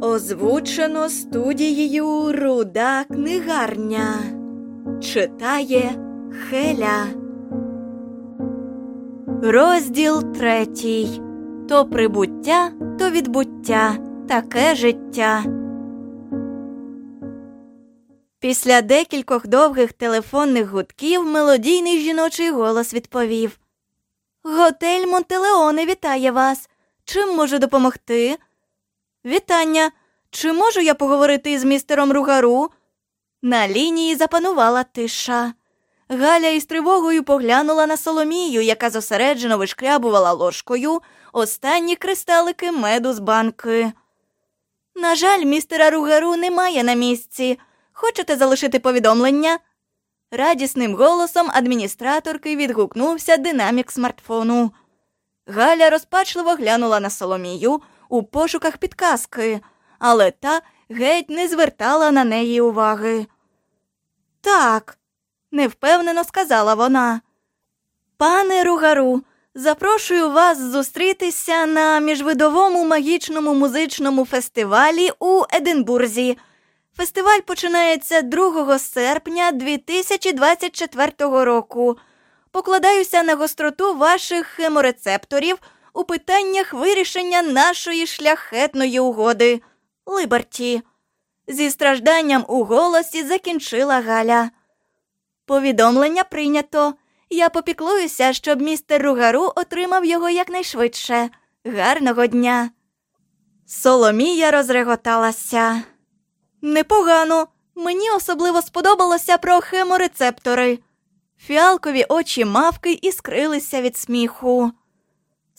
Озвучено студією Руда книгарня. Читає Хеля. Розділ третій. То прибуття, то відбуття. Таке життя. Після декількох довгих телефонних гудків мелодійний жіночий голос відповів Готель Монтелеоне вітає вас. Чим можу допомогти? Вітання. Чи можу я поговорити з містером Ругару? На лінії запанувала тиша. Галя із тривогою поглянула на Соломію, яка зосереджено вишкрябувала ложкою останні кристалики меду з банки. На жаль, містера Ругару немає на місці. Хочете залишити повідомлення? Радісним голосом адміністраторки відгукнувся динамік смартфону. Галя розпачливо глянула на Соломію у пошуках підказки, але та геть не звертала на неї уваги. Так, невпевнено сказала вона. Пане Ругару, запрошую вас зустрітися на міжвидовому магічному музичному фестивалі у Единбурзі. Фестиваль починається 2 серпня 2024 року. Покладаюся на гостроту ваших хеморецепторів у питаннях вирішення нашої шляхетної угоди. Либерті. Зі стражданням у голосі закінчила Галя. Повідомлення прийнято. Я попіклуюся, щоб містер Ругару отримав його якнайшвидше. Гарного дня. Соломія розреготалася. Непогано. Мені особливо сподобалося про хеморецептори. Фіалкові очі мавки іскрилися від сміху.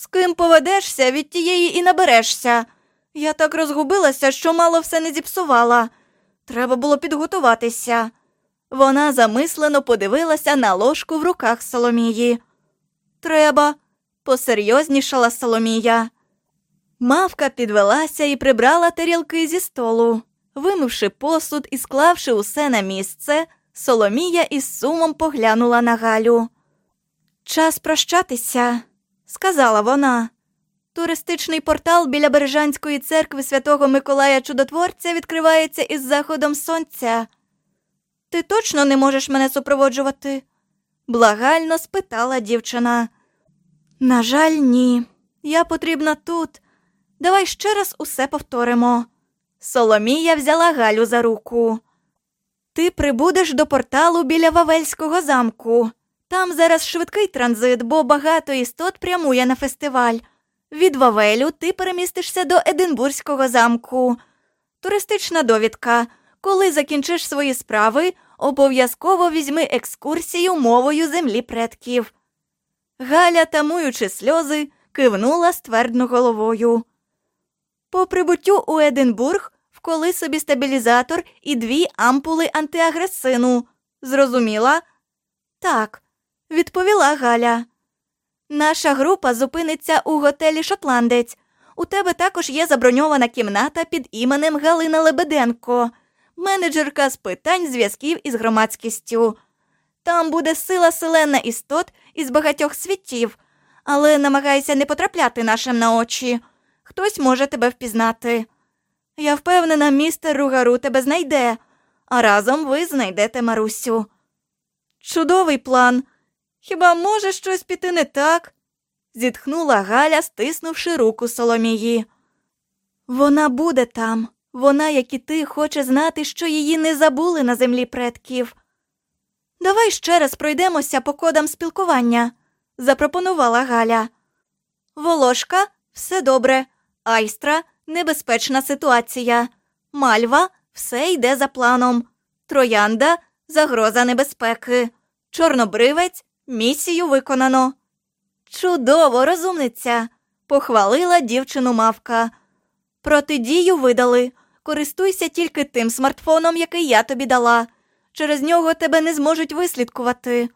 З ким поведешся, від тієї і наберешся. Я так розгубилася, що мало все не зіпсувала. Треба було підготуватися. Вона замислено подивилася на ложку в руках Соломії. Треба, посерйознішала Соломія. Мавка підвелася і прибрала тарілки зі столу. Вимивши посуд і склавши усе на місце, Соломія із сумом поглянула на Галю. Час прощатися, сказала вона. Туристичний портал біля Бережанської церкви святого Миколая Чудотворця відкривається із заходом сонця. Ти точно не можеш мене супроводжувати? благально спитала дівчина. На жаль, ні. Я потрібна тут. Давай ще раз усе повторимо. Соломія взяла Галю за руку. Ти прибудеш до порталу біля Вавельського замку. Там зараз швидкий транзит, бо багато істот прямує на фестиваль. Від Вавелю ти перемістишся до Единбурзького замку. Туристична довідка. Коли закінчиш свої справи, обов'язково візьми екскурсію мовою землі предків. Галя, тамуючи сльози, кивнула ствердно головою. По прибуттю у Единбург вколи собі стабілізатор і дві ампули антиагресину. Зрозуміла? Так, відповіла Галя. Наша група зупиниться у готелі Шотландець. У тебе також є заброньована кімната під іменем Галина Лебеденко, менеджерка з питань зв'язків із громадськістю. Там буде сила селена істот із багатьох світів, але намагайся не потрапляти нашим на очі. Хтось може тебе впізнати. Я впевнена, містер Ругару тебе знайде, а разом ви знайдете Марусю. Чудовий план. Хіба може щось піти не так? зітхнула Галя, стиснувши руку Соломії. Вона буде там. Вона, як і ти, хоче знати, що її не забули на землі предків. Давай ще раз пройдемося по кодам спілкування, запропонувала Галя. Волошка, все добре. Айстра, небезпечна ситуація. Мальва, все йде за планом. Троянда, загроза небезпеки. Чорнобривець, місію виконано. Чудово, розумниця, похвалила дівчину мавка. Протидію видали. користуйся тільки тим смартфоном, який я тобі дала. Через нього тебе не зможуть вислідкувати.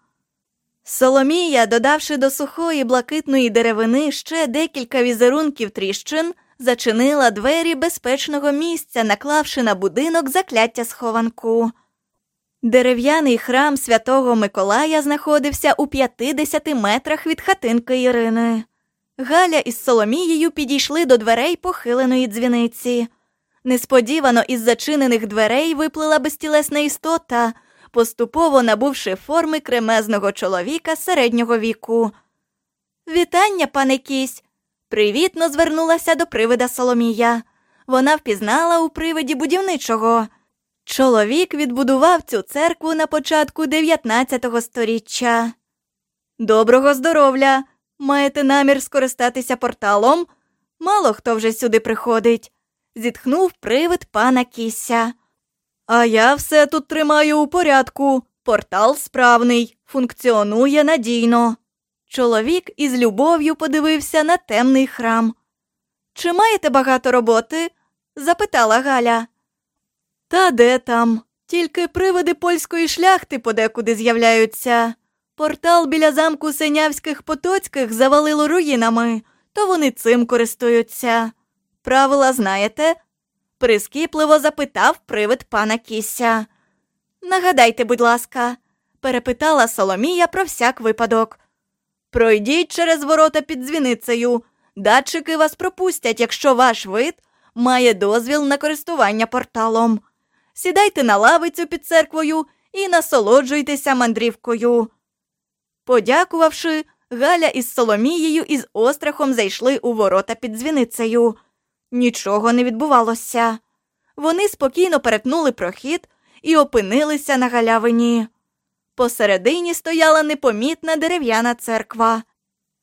Соломія, додавши до сухої блакитної деревини ще декілька візерунків тріщин, зачинила двері безпечного місця, наклавши на будинок закляття схованку. Дерев'яний храм святого Миколая знаходився у 50 метрах від хатинки Ірини. Галя із Соломією підійшли до дверей похиленої дзвіниці. Несподівано із зачинених дверей виплила безтілесна істота, поступово набувши форми кремезного чоловіка середнього віку. Вітання, пане кісь. Привітно звернулася до привида Соломія. Вона впізнала у привиді будівничого. Чоловік відбудував цю церкву на початку 19 століття. Доброго здоров'я! Маєте намір скористатися порталом? Мало хто вже сюди приходить, зітхнув привид пана Кіся. А я все тут тримаю у порядку. Портал справний, функціонує надійно. Чоловік із любов'ю подивився на темний храм. Чи маєте багато роботи? запитала Галя. Та де там? Тільки привиди польської шляхти подекуди з'являються. Портал біля замку Синявських Потоцьких завалило руїнами, то вони цим користуються. Правила знаєте? прискіпливо запитав привид пана Кісся. Нагадайте, будь ласка, перепитала Соломія про всяк випадок. Пройдіть через ворота під дзвіницею. Датчики вас пропустять, якщо ваш вид має дозвіл на користування порталом. Сідайте на лавицю під церквою і насолоджуйтеся мандрівкою. Подякувавши, Галя із Соломією із острахом зайшли у ворота під дзвіницею. Нічого не відбувалося. Вони спокійно перетнули прохід і опинилися на галявині. Посередині стояла непомітна дерев'яна церква.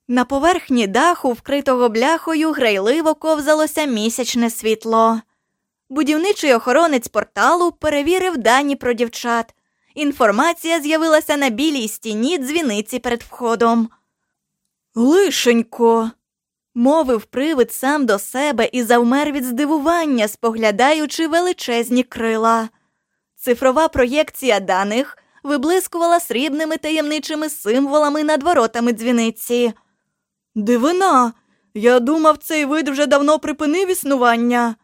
На поверхні даху, вкритого бляхою, грайливо ковзалося місячне світло. Будівничий охоронець порталу перевірив дані про дівчат. Інформація з'явилася на білій стіні дзвіниці перед входом. Лишенько, мовив привид сам до себе і завмер від здивування, споглядаючи величезні крила. Цифрова проєкція даних виблискувала срібними таємничими символами над воротами дзвіниці. Дивина, я думав, цей вид вже давно припинив існування.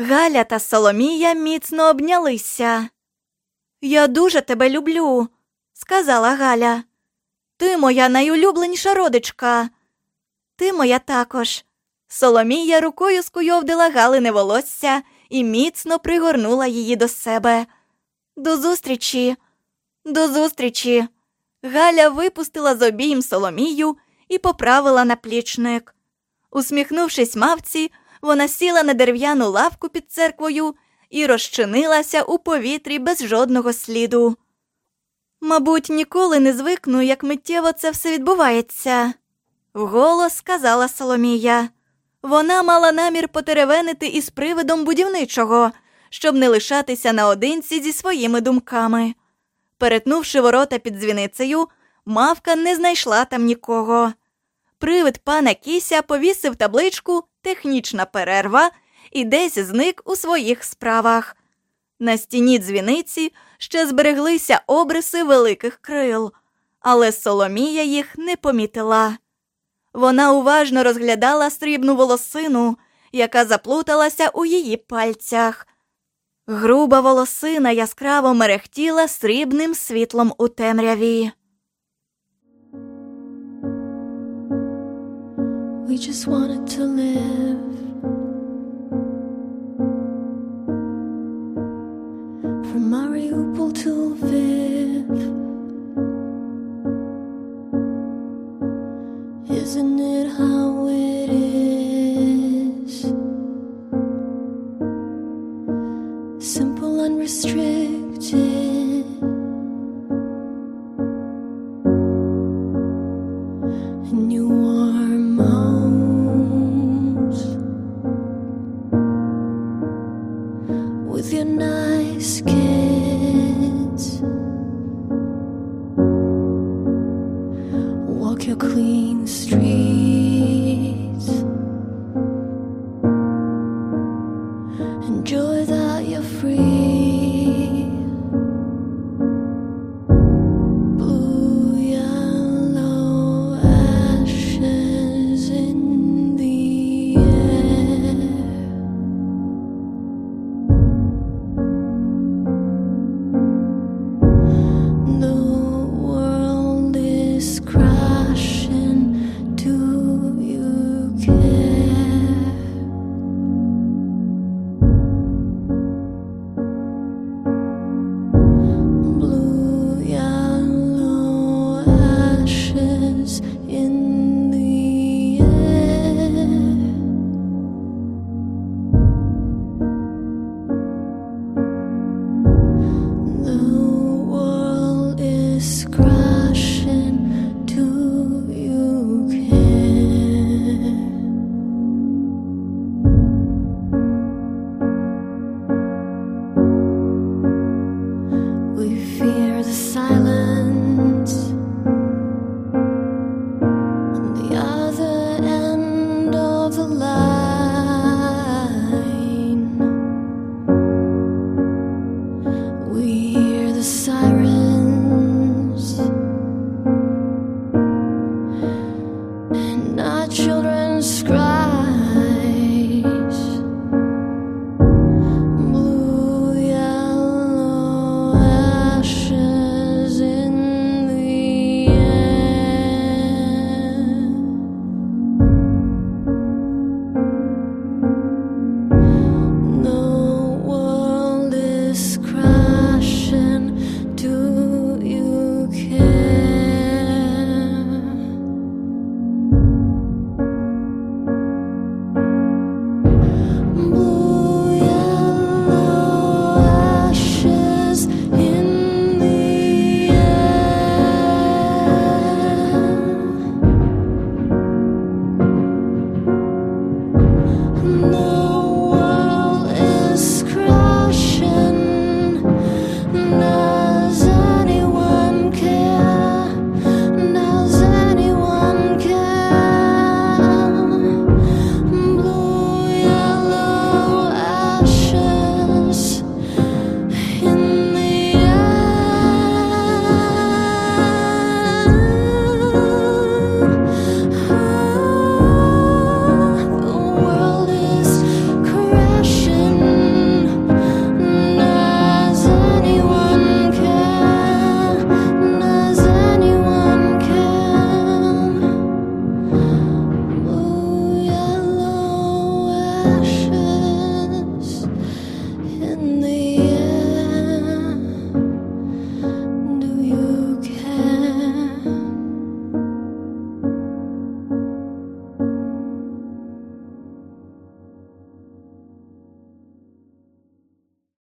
Галя та Соломія міцно обнялися. Я дуже тебе люблю, сказала Галя. Ти моя найулюбленіша родичка. Ти моя також. Соломія рукою скуйовдила Галине волосся і міцно пригорнула її до себе. До зустрічі, до зустрічі. Галя випустила з обійм Соломію і поправила наплічник. Усміхнувшись мавці, вона сіла на дерев'яну лавку під церквою і розчинилася у повітрі без жодного сліду. Мабуть, ніколи не звикну, як миттєво це все відбувається, вголос сказала Соломія. Вона мала намір потеревенити із привидом будівничого, щоб не лишатися наодинці зі своїми думками. Перетнувши ворота під дзвіницею, мавка не знайшла там нікого. Привид пана Кіся повісив табличку Технічна перерва і десь зник у своїх справах. На стіні дзвіниці ще збереглися обриси великих крил, але Соломія їх не помітила. Вона уважно розглядала срібну волосину, яка заплуталася у її пальцях. Груба волосина яскраво мерехтіла срібним світлом у темряві. Just wanted to live. From Mariupol to Lviv. Isn't it how it is? Simple, unrestricted. Enjoy that you're free.